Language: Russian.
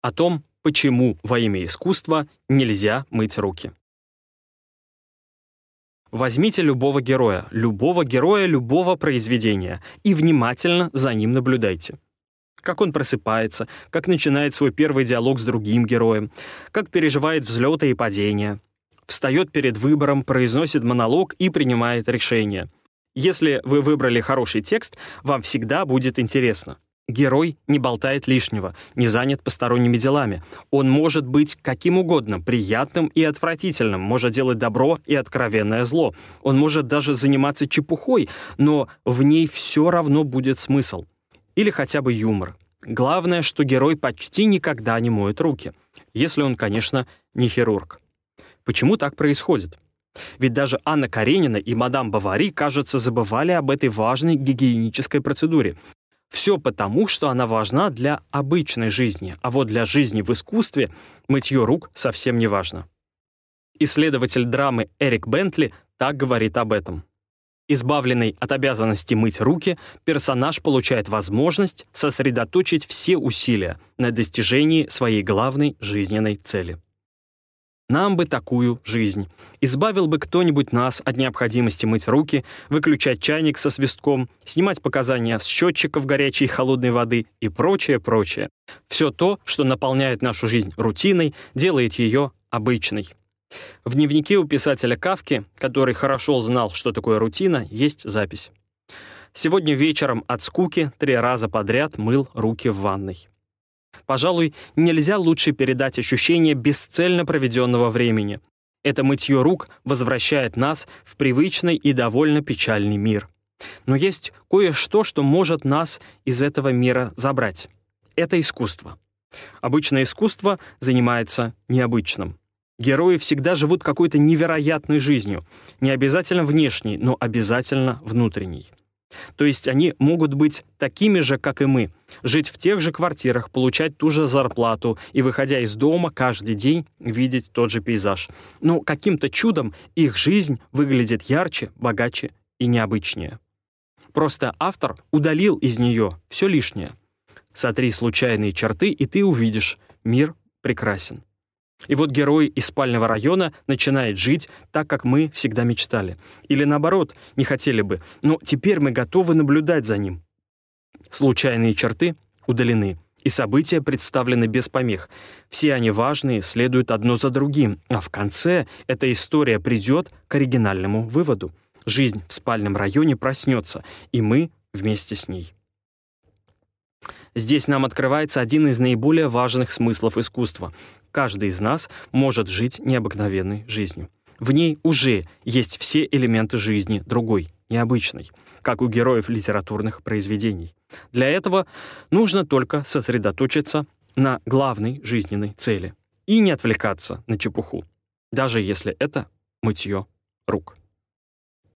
о том, почему во имя искусства нельзя мыть руки. Возьмите любого героя, любого героя любого произведения и внимательно за ним наблюдайте. Как он просыпается, как начинает свой первый диалог с другим героем, как переживает взлеты и падения. Встает перед выбором, произносит монолог и принимает решение. Если вы выбрали хороший текст, вам всегда будет интересно. Герой не болтает лишнего, не занят посторонними делами. Он может быть каким угодно, приятным и отвратительным, может делать добро и откровенное зло. Он может даже заниматься чепухой, но в ней все равно будет смысл. Или хотя бы юмор. Главное, что герой почти никогда не моет руки. Если он, конечно, не хирург. Почему так происходит? Ведь даже Анна Каренина и мадам Бавари, кажется, забывали об этой важной гигиенической процедуре. Все потому, что она важна для обычной жизни, а вот для жизни в искусстве мытье рук совсем не важно. Исследователь драмы Эрик Бентли так говорит об этом. Избавленный от обязанности мыть руки, персонаж получает возможность сосредоточить все усилия на достижении своей главной жизненной цели. Нам бы такую жизнь. Избавил бы кто-нибудь нас от необходимости мыть руки, выключать чайник со свистком, снимать показания с счетчиков горячей и холодной воды и прочее, прочее. Все то, что наполняет нашу жизнь рутиной, делает ее обычной. В дневнике у писателя Кавки, который хорошо знал, что такое рутина, есть запись. Сегодня вечером от скуки три раза подряд мыл руки в ванной. Пожалуй, нельзя лучше передать ощущение бесцельно проведенного времени. Это мытье рук возвращает нас в привычный и довольно печальный мир. Но есть кое-что, что может нас из этого мира забрать. Это искусство. Обычное искусство занимается необычным. Герои всегда живут какой-то невероятной жизнью, не обязательно внешней, но обязательно внутренней. То есть они могут быть такими же, как и мы, жить в тех же квартирах, получать ту же зарплату и, выходя из дома, каждый день видеть тот же пейзаж. Но каким-то чудом их жизнь выглядит ярче, богаче и необычнее. Просто автор удалил из нее все лишнее. Сотри случайные черты, и ты увидишь, мир прекрасен. И вот герой из спального района начинает жить так, как мы всегда мечтали. Или наоборот, не хотели бы, но теперь мы готовы наблюдать за ним. Случайные черты удалены, и события представлены без помех. Все они важные, следуют одно за другим, а в конце эта история придет к оригинальному выводу. Жизнь в спальном районе проснется, и мы вместе с ней. Здесь нам открывается один из наиболее важных смыслов искусства. Каждый из нас может жить необыкновенной жизнью. В ней уже есть все элементы жизни другой, необычной, как у героев литературных произведений. Для этого нужно только сосредоточиться на главной жизненной цели и не отвлекаться на чепуху, даже если это мытье рук.